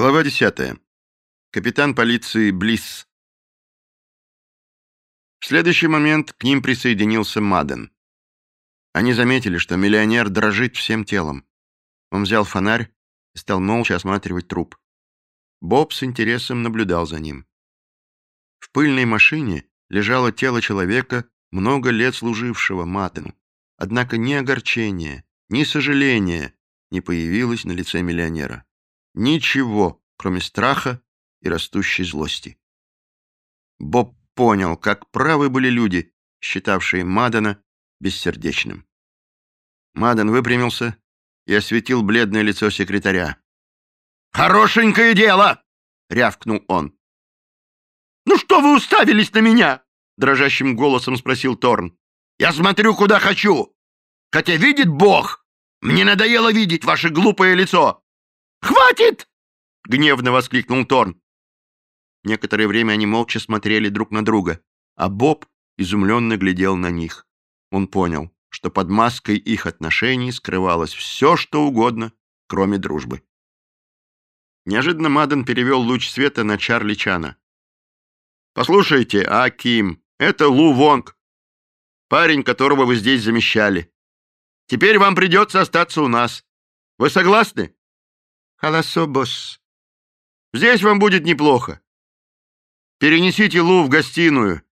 Глава 10. Капитан полиции Блисс. В следующий момент к ним присоединился Маден. Они заметили, что миллионер дрожит всем телом. Он взял фонарь и стал молча осматривать труп. Боб с интересом наблюдал за ним. В пыльной машине лежало тело человека, много лет служившего Мадену. Однако ни огорчения, ни сожаления не появилось на лице миллионера. Ничего, кроме страха и растущей злости. Боб понял, как правы были люди, считавшие Мадана бессердечным. Мадан выпрямился и осветил бледное лицо секретаря. «Хорошенькое дело!» — рявкнул он. «Ну что вы уставились на меня?» — дрожащим голосом спросил Торн. «Я смотрю, куда хочу. Хотя видит Бог, мне надоело видеть ваше глупое лицо. Хватит!» — гневно воскликнул Торн. Некоторое время они молча смотрели друг на друга, а Боб изумленно глядел на них. Он понял, что под маской их отношений скрывалось все, что угодно, кроме дружбы. Неожиданно Маден перевел луч света на Чарли Чана. «Послушайте, Аким, это Лу Вонг, парень, которого вы здесь замещали. Теперь вам придется остаться у нас. Вы согласны?» «Халасо, босс». «Здесь вам будет неплохо. Перенесите Лу в гостиную.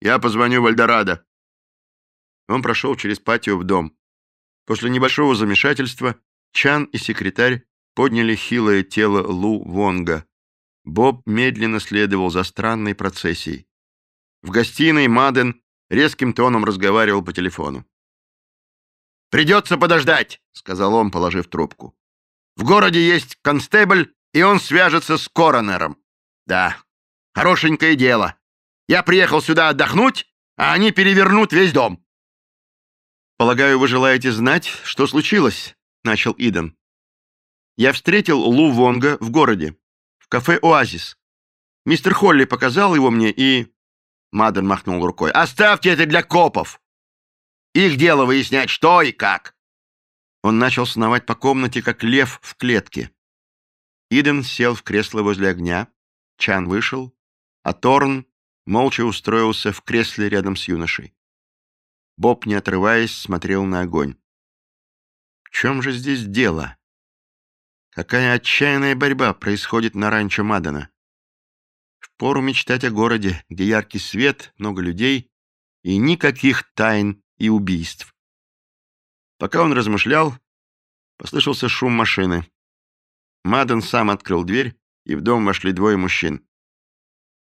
Я позвоню в Альдорадо». Он прошел через патио в дом. После небольшого замешательства Чан и секретарь подняли хилое тело Лу Вонга. Боб медленно следовал за странной процессией. В гостиной Маден резким тоном разговаривал по телефону. «Придется подождать», — сказал он, положив трубку. В городе есть констебль, и он свяжется с коронером. Да, хорошенькое дело. Я приехал сюда отдохнуть, а они перевернут весь дом. «Полагаю, вы желаете знать, что случилось?» — начал Иден. «Я встретил Лу Вонга в городе, в кафе «Оазис». Мистер Холли показал его мне и...» Маден махнул рукой. «Оставьте это для копов. Их дело выяснять, что и как. Он начал сновать по комнате, как лев в клетке. Иден сел в кресло возле огня, Чан вышел, а Торн молча устроился в кресле рядом с юношей. Боб, не отрываясь, смотрел на огонь. В чем же здесь дело? Какая отчаянная борьба происходит на ранчо Мадана? Впору мечтать о городе, где яркий свет, много людей и никаких тайн и убийств. Пока он размышлял, послышался шум машины. Маден сам открыл дверь, и в дом вошли двое мужчин.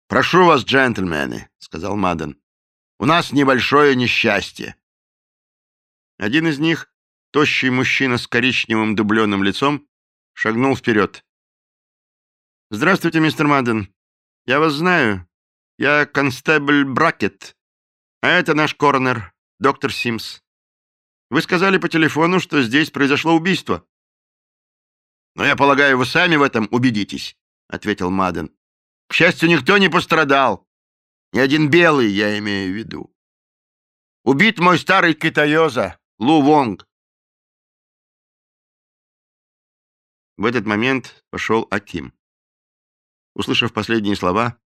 «Прошу вас, джентльмены», — сказал Маден. «У нас небольшое несчастье». Один из них, тощий мужчина с коричневым дубленым лицом, шагнул вперед. «Здравствуйте, мистер Маден. Я вас знаю. Я констебль Бракет. А это наш коронер, доктор Симс. Вы сказали по телефону, что здесь произошло убийство». «Но я полагаю, вы сами в этом убедитесь», — ответил Маден. «К счастью, никто не пострадал. Ни один белый, я имею в виду. Убит мой старый китаёза, Лу Вонг». В этот момент пошел Аким. Услышав последние слова,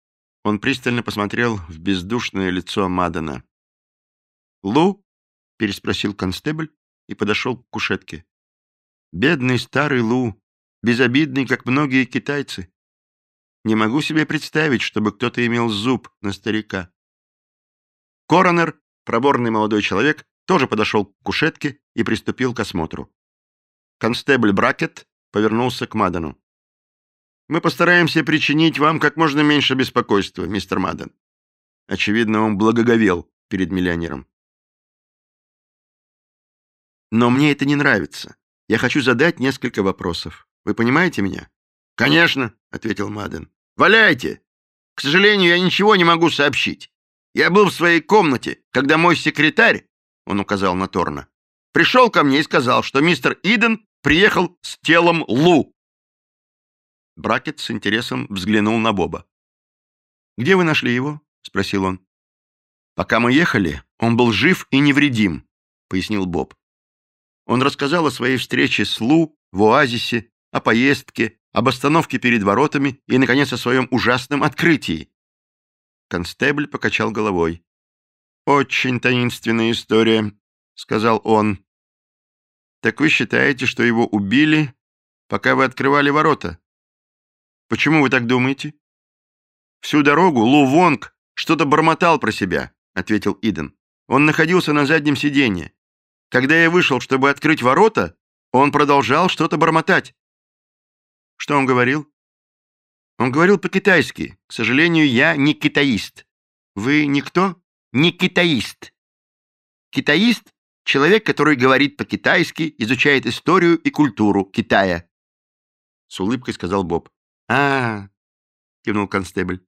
он пристально посмотрел в бездушное лицо Мадена. «Лу?» Переспросил констебль и подошел к кушетке. Бедный старый Лу, безобидный, как многие китайцы. Не могу себе представить, чтобы кто-то имел зуб на старика. Коронер, проборный молодой человек, тоже подошел к кушетке и приступил к осмотру. Констебль Бракет повернулся к Мадану. «Мы постараемся причинить вам как можно меньше беспокойства, мистер Мадан». Очевидно, он благоговел перед миллионером. Но мне это не нравится. Я хочу задать несколько вопросов. Вы понимаете меня? Конечно, ответил Маден. Валяйте. К сожалению, я ничего не могу сообщить. Я был в своей комнате, когда мой секретарь, он указал на Торна, пришел ко мне и сказал, что мистер Иден приехал с телом Лу. Бракет с интересом взглянул на Боба. «Где вы нашли его?» — спросил он. «Пока мы ехали, он был жив и невредим», — пояснил Боб. Он рассказал о своей встрече с Лу в оазисе, о поездке об остановке перед воротами и, наконец, о своем ужасном открытии. Констебль покачал головой. «Очень таинственная история», — сказал он. «Так вы считаете, что его убили, пока вы открывали ворота? Почему вы так думаете?» «Всю дорогу Лу Вонг что-то бормотал про себя», — ответил Иден. «Он находился на заднем сиденье. Когда я вышел, чтобы открыть ворота, он продолжал что-то бормотать». «Что он говорил?» «Он говорил по-китайски. К сожалению, я не китаист». «Вы никто?» «Не китаист». «Китаист — человек, который говорит по-китайски, изучает историю и культуру Китая». С улыбкой сказал Боб. «А, -а — кивнул констебль.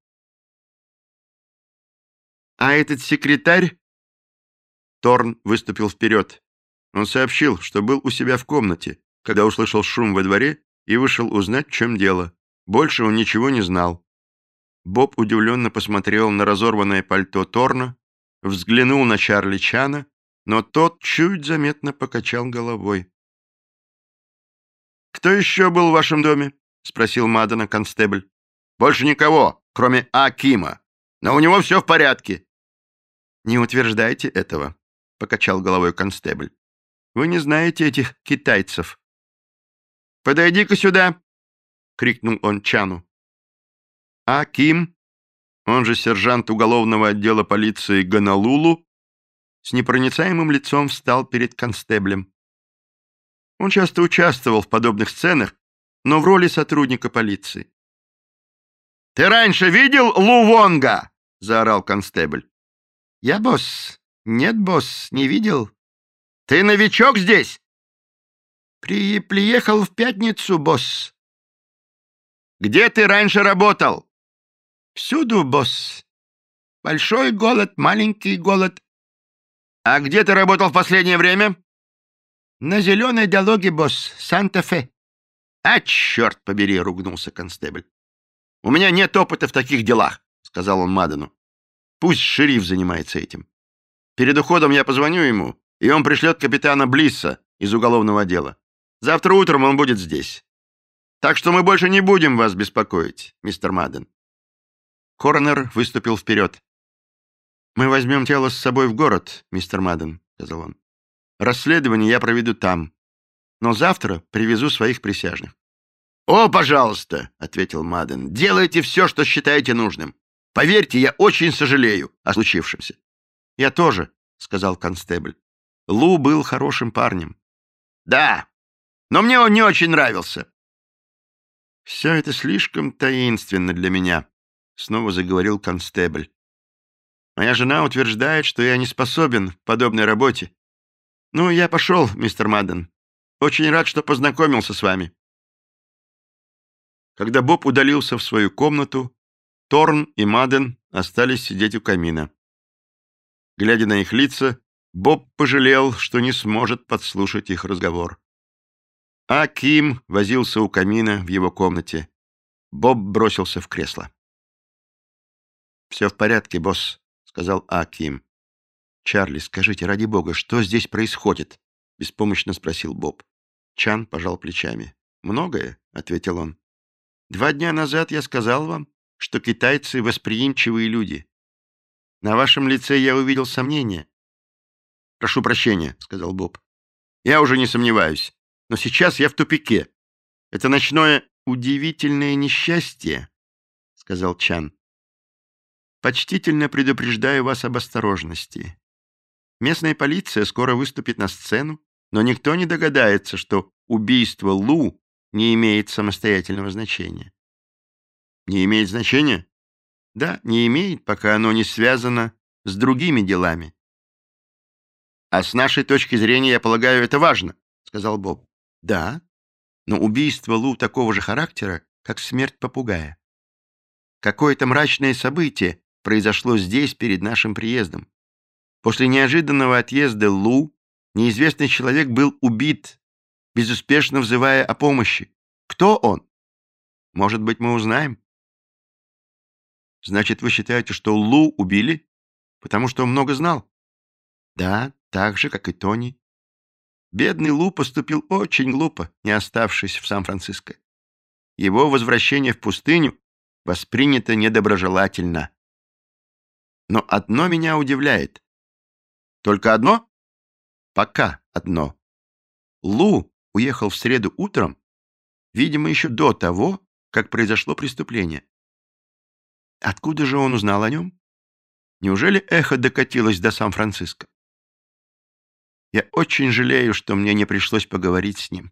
А этот секретарь... Торн выступил вперед. Он сообщил, что был у себя в комнате, когда услышал шум во дворе и вышел узнать, в чем дело. Больше он ничего не знал. Боб удивленно посмотрел на разорванное пальто Торна, взглянул на Чарли Чана, но тот чуть заметно покачал головой. «Кто еще был в вашем доме?» — спросил Мадана констебль. «Больше никого, кроме Акима. Но у него все в порядке. «Не утверждайте этого», — покачал головой констебль. «Вы не знаете этих китайцев». «Подойди-ка сюда!» — крикнул он Чану. А Ким, он же сержант уголовного отдела полиции Ганалулу, с непроницаемым лицом встал перед констеблем. Он часто участвовал в подобных сценах, но в роли сотрудника полиции. «Ты раньше видел Лу Вонга?» — заорал констебль. «Я босс. Нет, босс, не видел». «Ты новичок здесь?» При... «Приехал в пятницу, босс». «Где ты раньше работал?» «Всюду, босс. Большой голод, маленький голод». «А где ты работал в последнее время?» «На зеленой дороге, босс, Санта-Фе». «А, черт побери!» — ругнулся констебль. «У меня нет опыта в таких делах», — сказал он Мадену. Пусть шериф занимается этим. Перед уходом я позвоню ему, и он пришлет капитана Блисса из уголовного отдела. Завтра утром он будет здесь. Так что мы больше не будем вас беспокоить, мистер Мадден. Коронер выступил вперед. «Мы возьмем тело с собой в город, мистер Мадден», — сказал он. «Расследование я проведу там. Но завтра привезу своих присяжных». «О, пожалуйста», — ответил Мадден, — «делайте все, что считаете нужным. Поверьте, я очень сожалею о случившемся. Я тоже, сказал констебль. Лу был хорошим парнем. Да, но мне он не очень нравился. Все это слишком таинственно для меня, снова заговорил констебль. Моя жена утверждает, что я не способен к подобной работе. Ну, я пошел, мистер Мадден. Очень рад, что познакомился с вами. Когда Боб удалился в свою комнату, Торн и Маден остались сидеть у камина. Глядя на их лица, Боб пожалел, что не сможет подслушать их разговор. А Ким возился у камина в его комнате. Боб бросился в кресло. «Все в порядке, босс», — сказал А Ким. «Чарли, скажите, ради бога, что здесь происходит?» — беспомощно спросил Боб. Чан пожал плечами. «Многое», — ответил он. «Два дня назад я сказал вам, что китайцы — восприимчивые люди. На вашем лице я увидел сомнение. «Прошу прощения», — сказал Боб. «Я уже не сомневаюсь. Но сейчас я в тупике. Это ночное удивительное несчастье», — сказал Чан. «Почтительно предупреждаю вас об осторожности. Местная полиция скоро выступит на сцену, но никто не догадается, что убийство Лу не имеет самостоятельного значения. Не имеет значения? Да, не имеет, пока оно не связано с другими делами. А с нашей точки зрения, я полагаю, это важно, сказал Боб. Да, но убийство Лу такого же характера, как смерть попугая. Какое-то мрачное событие произошло здесь перед нашим приездом. После неожиданного отъезда Лу неизвестный человек был убит, безуспешно взывая о помощи. Кто он? Может быть, мы узнаем? Значит, вы считаете, что Лу убили, потому что он много знал? Да, так же, как и Тони. Бедный Лу поступил очень глупо, не оставшись в Сан-Франциско. его возвращение в пустыню воспринято недоброжелательно. Но одно меня удивляет. Только одно? Пока одно. Лу уехал в среду утром, видимо, еще до того, как произошло преступление. Откуда же он узнал о нем? Неужели эхо докатилось до Сан-Франциско? Я очень жалею, что мне не пришлось поговорить с ним.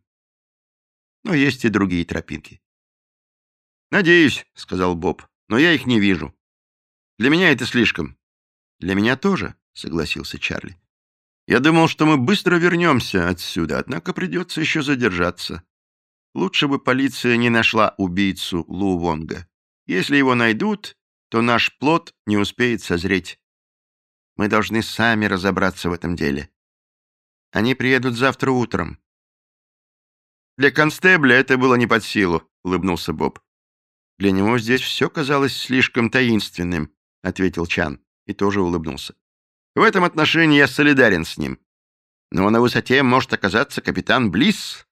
Но есть и другие тропинки. «Надеюсь», — сказал Боб, — «но я их не вижу. Для меня это слишком». «Для меня тоже», — согласился Чарли. «Я думал, что мы быстро вернемся отсюда, однако придется еще задержаться. Лучше бы полиция не нашла убийцу Лу Вонга. Если его найдут, то наш плод не успеет созреть. Мы должны сами разобраться в этом деле. Они приедут завтра утром. Для констебля это было не под силу, улыбнулся Боб. Для него здесь все казалось слишком таинственным, ответил Чан и тоже улыбнулся. В этом отношении я солидарен с ним. Но на высоте может оказаться капитан Блисс.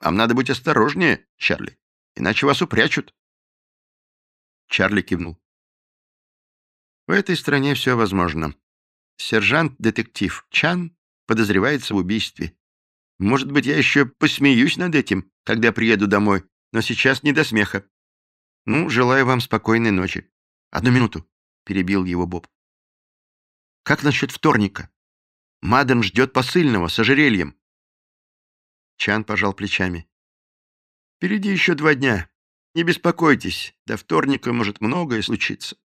Вам надо быть осторожнее, Чарли, иначе вас упрячут. Чарли кивнул. В этой стране все возможно. Сержант-детектив Чан подозревается в убийстве. Может быть, я еще посмеюсь над этим, когда приеду домой, но сейчас не до смеха. Ну, желаю вам спокойной ночи. Одну минуту, — перебил его Боб. Как насчет вторника? Мадам ждет посыльного с ожерельем. Чан пожал плечами. Впереди еще два дня. Не беспокойтесь, до вторника может многое случиться.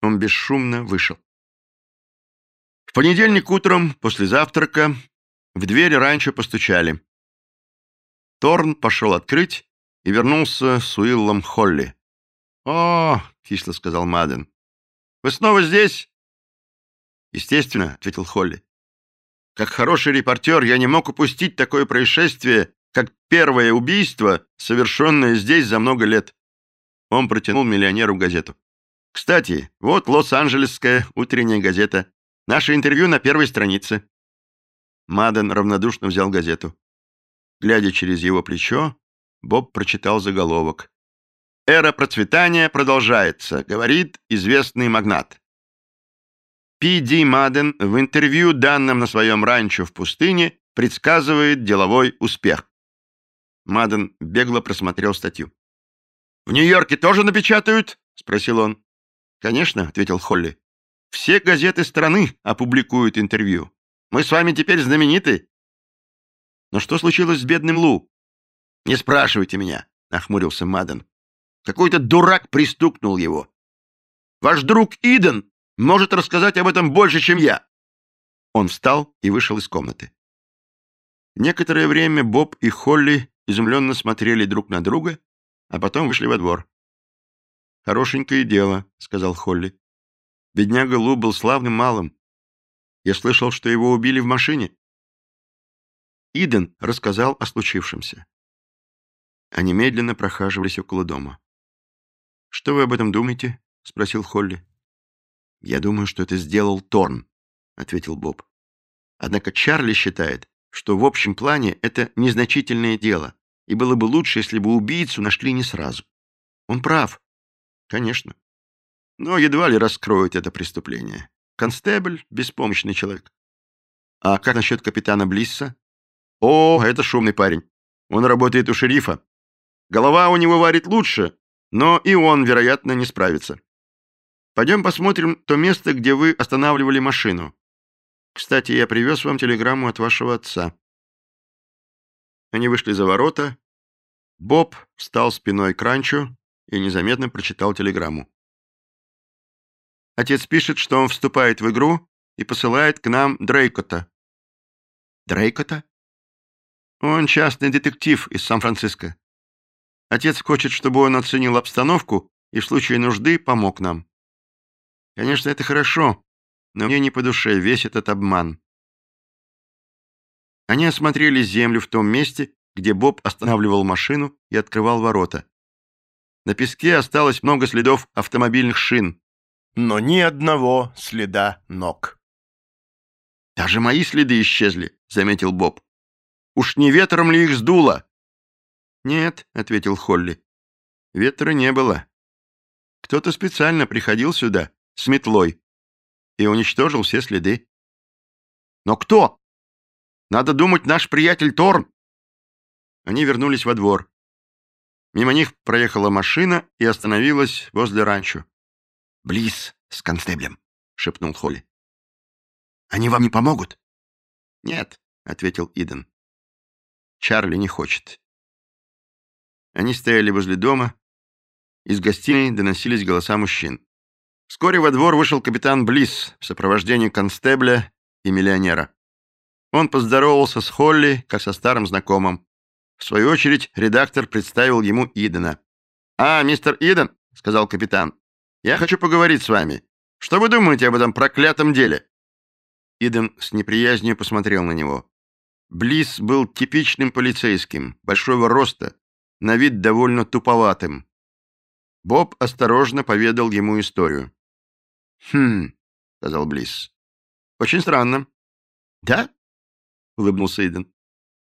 Он бесшумно вышел. В понедельник утром, после завтрака, в дверь раньше постучали. Торн пошел открыть и вернулся с Уиллом Холли. «О!» — кисло сказал Маден. «Вы снова здесь?» «Естественно», — ответил Холли. «Как хороший репортер я не мог упустить такое происшествие, как первое убийство, совершенное здесь за много лет». Он протянул миллионеру газету. «Кстати, вот Лос-Анджелесская утренняя газета. Наше интервью на первой странице». Маден равнодушно взял газету. Глядя через его плечо, Боб прочитал заголовок. «Эра процветания продолжается», — говорит известный магнат. Пи Ди Маден в интервью, данном на своем ранчо в пустыне, предсказывает деловой успех. Маден бегло просмотрел статью. «В Нью-Йорке тоже напечатают?» — спросил он. «Конечно», — ответил Холли. Все газеты страны опубликуют интервью. Мы с вами теперь знамениты. Но что случилось с бедным Лу? Не спрашивайте меня, нахмурился Маден. Какой-то дурак пристукнул его. Ваш друг Иден может рассказать об этом больше, чем я. Он встал и вышел из комнаты. Некоторое время Боб и Холли изумленно смотрели друг на друга, а потом вышли во двор. «Хорошенькое дело», — сказал Холли. Бедняга Лу был славным малым. Я слышал, что его убили в машине. Иден рассказал о случившемся. Они медленно прохаживались около дома. «Что вы об этом думаете?» — спросил Холли. «Я думаю, что это сделал Торн», — ответил Боб. «Однако Чарли считает, что в общем плане это незначительное дело, и было бы лучше, если бы убийцу нашли не сразу. Он прав. Конечно но едва ли раскроют это преступление. Констебль — беспомощный человек. А как насчет капитана Блисса? О, это шумный парень. Он работает у шерифа. Голова у него варит лучше, но и он, вероятно, не справится. Пойдем посмотрим то место, где вы останавливали машину. Кстати, я привез вам телеграмму от вашего отца. Они вышли за ворота. Боб встал спиной к ранчо и незаметно прочитал телеграмму. Отец пишет, что он вступает в игру и посылает к нам Дрейкота. Дрейкота? Он частный детектив из Сан-Франциско. Отец хочет, чтобы он оценил обстановку и в случае нужды помог нам. Конечно, это хорошо, но мне не по душе весь этот обман. Они осмотрели землю в том месте, где Боб останавливал машину и открывал ворота. На песке осталось много следов автомобильных шин но ни одного следа ног. «Даже мои следы исчезли», — заметил Боб. «Уж не ветром ли их сдуло?» «Нет», — ответил Холли, Ветра не было. Кто-то специально приходил сюда с метлой и уничтожил все следы. Но кто? Надо думать, наш приятель Торн. Они вернулись во двор. Мимо них проехала машина и остановилась возле ранчо. «Близ с констеблем», — шепнул Холли. «Они вам не помогут?» «Нет», — ответил Иден. «Чарли не хочет». Они стояли возле дома. Из гостиной доносились голоса мужчин. Вскоре во двор вышел капитан Близ в сопровождении констебля и миллионера. Он поздоровался с Холли, как со старым знакомым. В свою очередь редактор представил ему Идена. «А, мистер Иден», — сказал капитан, — «я хочу поговорить с вами. Что вы думаете об этом проклятом деле?» Иден с неприязнью посмотрел на него. Близ был типичным полицейским, большого роста, на вид довольно туповатым. Боб осторожно поведал ему историю. «Хм», — сказал Близ. «Очень странно». «Да?» — улыбнулся Иден.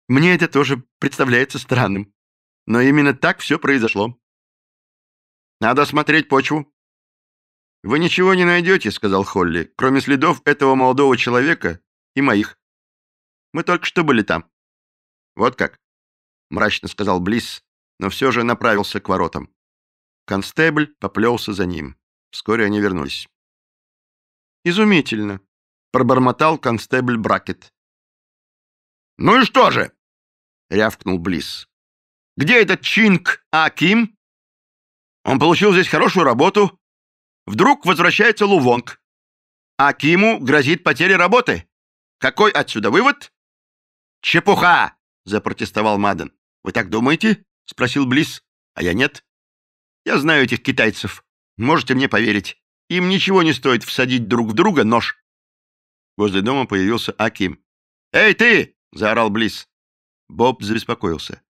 «Мне это тоже представляется странным. Но именно так все произошло. Надо осмотреть почву». «Вы ничего не найдете», — сказал Холли, «кроме следов этого молодого человека и моих. Мы только что были там». «Вот как?» — мрачно сказал Близ, но все же направился к воротам. Констебль поплелся за ним. Вскоре они вернулись. «Изумительно», — пробормотал констебль Бракет. «Ну и что же?» — рявкнул Близ. «Где этот Чинг Аким? Он получил здесь хорошую работу. Вдруг возвращается Лувонг. Акиму грозит потеря работы. Какой отсюда вывод?» «Чепуха!» — запротестовал Маден. «Вы так думаете?» — спросил Близ. «А я нет. Я знаю этих китайцев. Можете мне поверить. Им ничего не стоит всадить друг в друга нож. Возле дома появился Аким. «Эй, ты!» — заорал Близ. Боб забеспокоился.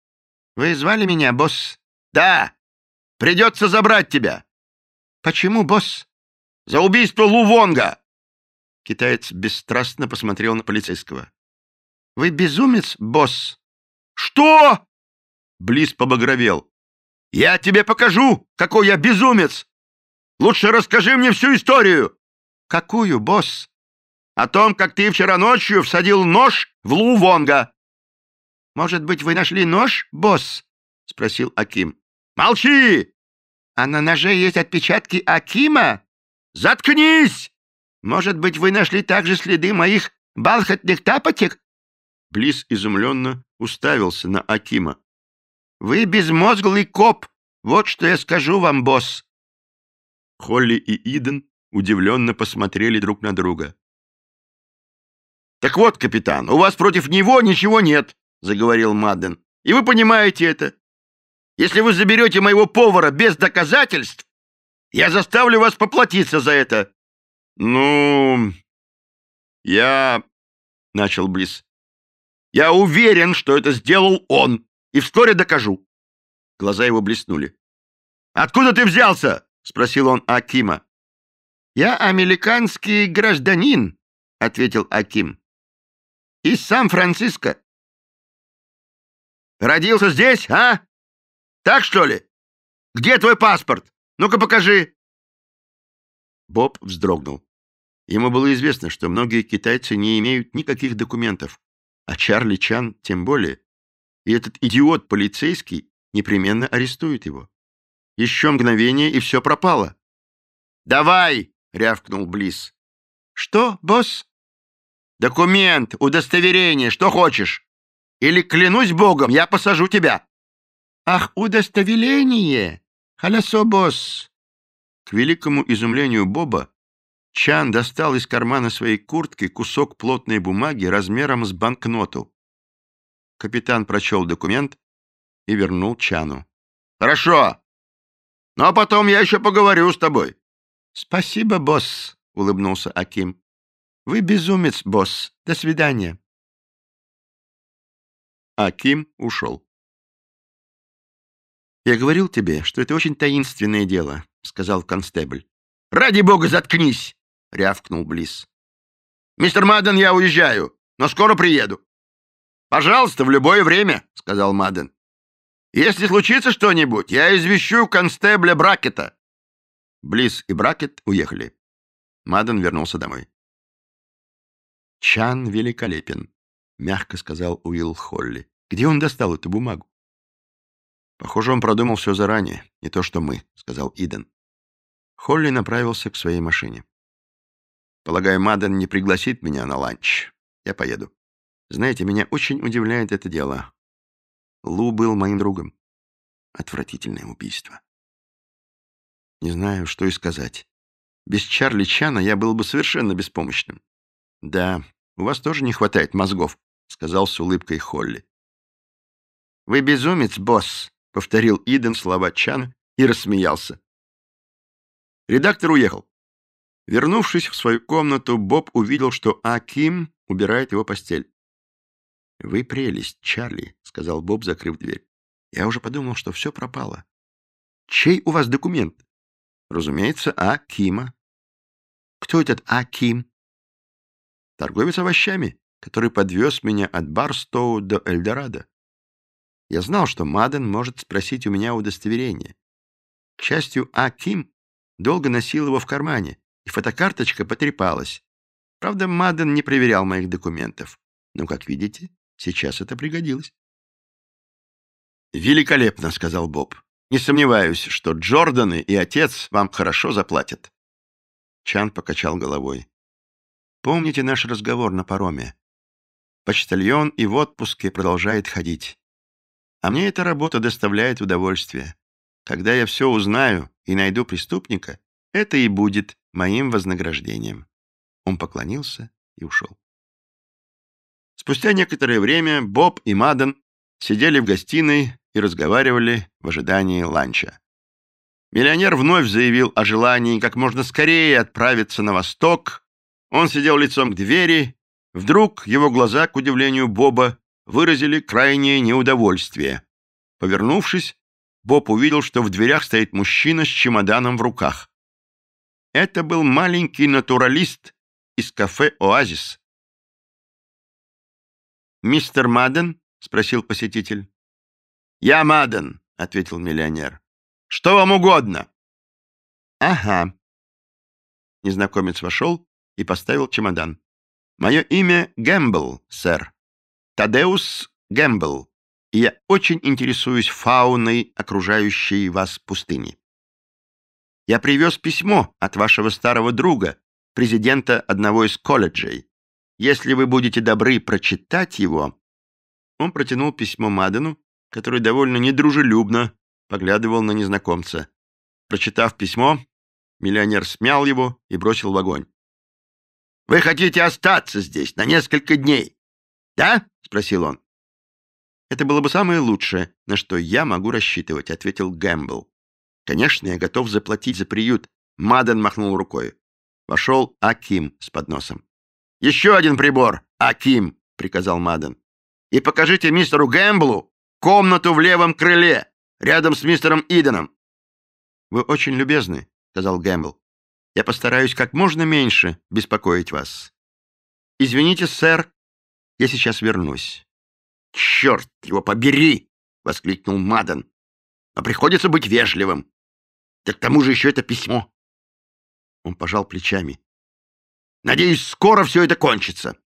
«Вы звали меня, босс?» «Да! Придется забрать тебя!» «Почему, босс?» «За убийство Лувонга!» Китаец бесстрастно посмотрел на полицейского. «Вы безумец, босс?» «Что?» Близ побагровел. «Я тебе покажу, какой я безумец! Лучше расскажи мне всю историю. Какую, босс? О том, как ты вчера ночью всадил нож в Лу Вонга. Может быть, вы нашли нож, босс? Спросил Аким. Молчи! А на ноже есть отпечатки Акима? Заткнись! Может быть, вы нашли также следы моих балхатных тапочек? Близ изумленно уставился на Акима. «Вы безмозглый коп! Вот что я скажу вам, босс!» Холли и Иден удивленно посмотрели друг на друга. «Так вот, капитан, у вас против него ничего нет», — заговорил Мадден. «И вы понимаете это. Если вы заберете моего повара без доказательств, я заставлю вас поплатиться за это». «Ну, я...» — начал Близ. «Я уверен, что это сделал он, и вскоре докажу». Глаза его блеснули. «Откуда ты взялся?» — спросил он Акима. «Я американский гражданин», — ответил Аким. «Из Сан-Франциско». «Родился здесь, а? Так, что ли? Где твой паспорт? Ну-ка покажи». Боб вздрогнул. Ему было известно, что многие китайцы не имеют никаких документов, а Чарли Чан тем более. И этот идиот полицейский непременно арестует его. Еще мгновение, и все пропало. «Давай!» — рявкнул Близ. «Что, босс?» «Документ, удостоверение, что хочешь. Или, клянусь богом, я посажу тебя». «Ах, удостоверение! Халясо, босс!» К великому изумлению Боба, Чан достал из кармана своей куртки кусок плотной бумаги размером с банкноту. Капитан прочел документ и вернул Чану. «Хорошо. Но ну, а потом я еще поговорю с тобой. — Спасибо, босс, — улыбнулся Аким. — Вы безумец, босс. До свидания. Аким ушел. «Я говорил тебе, что это очень таинственное дело», — сказал констебль. «Ради бога, заткнись!» — рявкнул Близ. «Мистер Мадден, я уезжаю, но скоро приеду». «Пожалуйста, в любое время», — сказал Мадден. Если случится что-нибудь, я извещу констебля Бракета». Близ и Бракет уехали. Маден вернулся домой. «Чан великолепен», — мягко сказал Уилл Холли. «Где он достал эту бумагу?» «Похоже, он продумал все заранее, не то что мы», — сказал Иден. Холли направился к своей машине. «Полагаю, Маден не пригласит меня на ланч. Я поеду. Знаете, меня очень удивляет это дело. Лу был моим другом. Отвратительное убийство. Не знаю, что и сказать. Без Чарли Чана я был бы совершенно беспомощным. Да, у вас тоже не хватает мозгов, сказал с улыбкой Холли. Вы безумец, босс, повторил Иден слова Чана и рассмеялся. Редактор уехал. Вернувшись в свою комнату, Боб увидел, что Аким убирает его постель. «Вы прелесть, Чарли», — сказал Боб, закрыв дверь. «Я уже подумал, что все пропало. Чей у вас документ?» «Разумеется, А. Кима». «Кто этот А. Ким?» «Торговец овощами, который подвез меня от Барстоу до Эльдорадо. Я знал, что Маден может спросить у меня удостоверение. К счастью, А. Ким долго носил его в кармане, и фотокарточка потрепалась. Правда, Маден не проверял моих документов. Но, как видите, Сейчас это пригодилось. «Великолепно», — сказал Боб. «Не сомневаюсь, что Джорданы и отец вам хорошо заплатят». Чан покачал головой. «Помните наш разговор на пароме? Почтальон и в отпуске продолжает ходить. А мне эта работа доставляет удовольствие. Когда я все узнаю и найду преступника, это и будет моим вознаграждением». Он поклонился и ушел. Спустя некоторое время Боб и Маден сидели в гостиной и разговаривали в ожидании ланча. Миллионер вновь заявил о желании как можно скорее отправиться на восток. Он сидел лицом к двери. Вдруг его глаза, к удивлению Боба, выразили крайнее неудовольствие. Повернувшись, Боб увидел, что в дверях стоит мужчина с чемоданом в руках. Это был маленький натуралист из кафе «Оазис». «Мистер Маден?» — спросил посетитель. «Я Маден», — ответил миллионер. «Что вам угодно?» «Ага». Незнакомец вошел и поставил чемодан. «Мое имя Гэмбл, сэр. Тадеус Гэмбл, я очень интересуюсь фауной, окружающей вас пустыни. Я привез письмо от вашего старого друга, президента одного из колледжей. Если вы будете добры прочитать его...» Он протянул письмо Мадену, который довольно недружелюбно поглядывал на незнакомца. Прочитав письмо, миллионер смял его и бросил в огонь. «Вы хотите остаться здесь на несколько дней, да?» — спросил он. «Это было бы самое лучшее, на что я могу рассчитывать», — ответил Гэмбл. «Конечно, я готов заплатить за приют», — Маден махнул рукой. Вошел Аким с подносом. «Еще один прибор, Аким», — приказал Маден. «И покажите мистеру Гэмблу комнату в левом крыле, рядом с мистером Иденом». «Вы очень любезны», — сказал Гэмбл. «Я постараюсь как можно меньше беспокоить вас. Извините, сэр, я сейчас вернусь». «Черт его побери!» — воскликнул Маден. «Но приходится быть вежливым. Да к тому же еще это письмо». Он пожал плечами. Надеюсь, скоро все это кончится.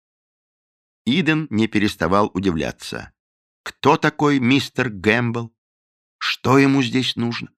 Иден не переставал удивляться. Кто такой мистер Гэмбл? Что ему здесь нужно?